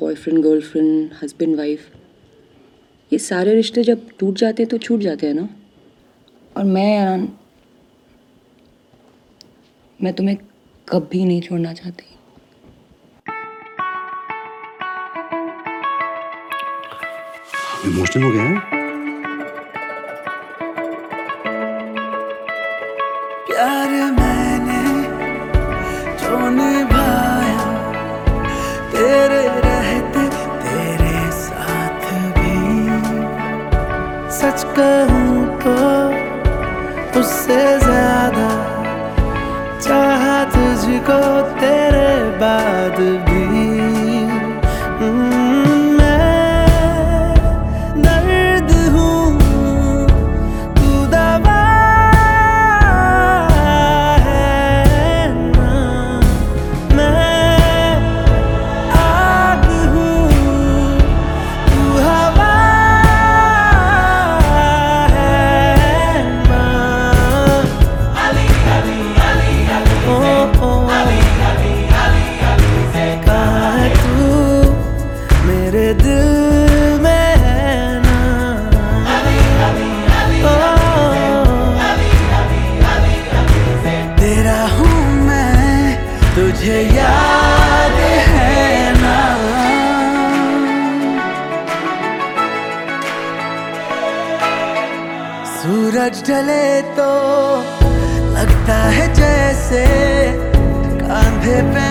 Boyfriend girlfriend husband wife ये सारे रिश्ते जब टूट जाते हैं तो छूट जाते हैं ना? और मैं यार मैं तुम्हें कभी नहीं छोड़ना चाहती। इमोशनल हो गया है? प्यार मैंने जो सच कहूँ तो उससे ज़्यादा तुझे याद है ना? सूरज ढले तो लगता है जैसे कांधे पे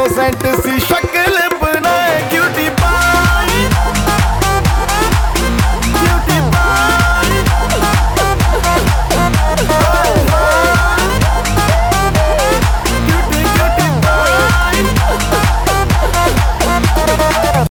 innocent, see, shut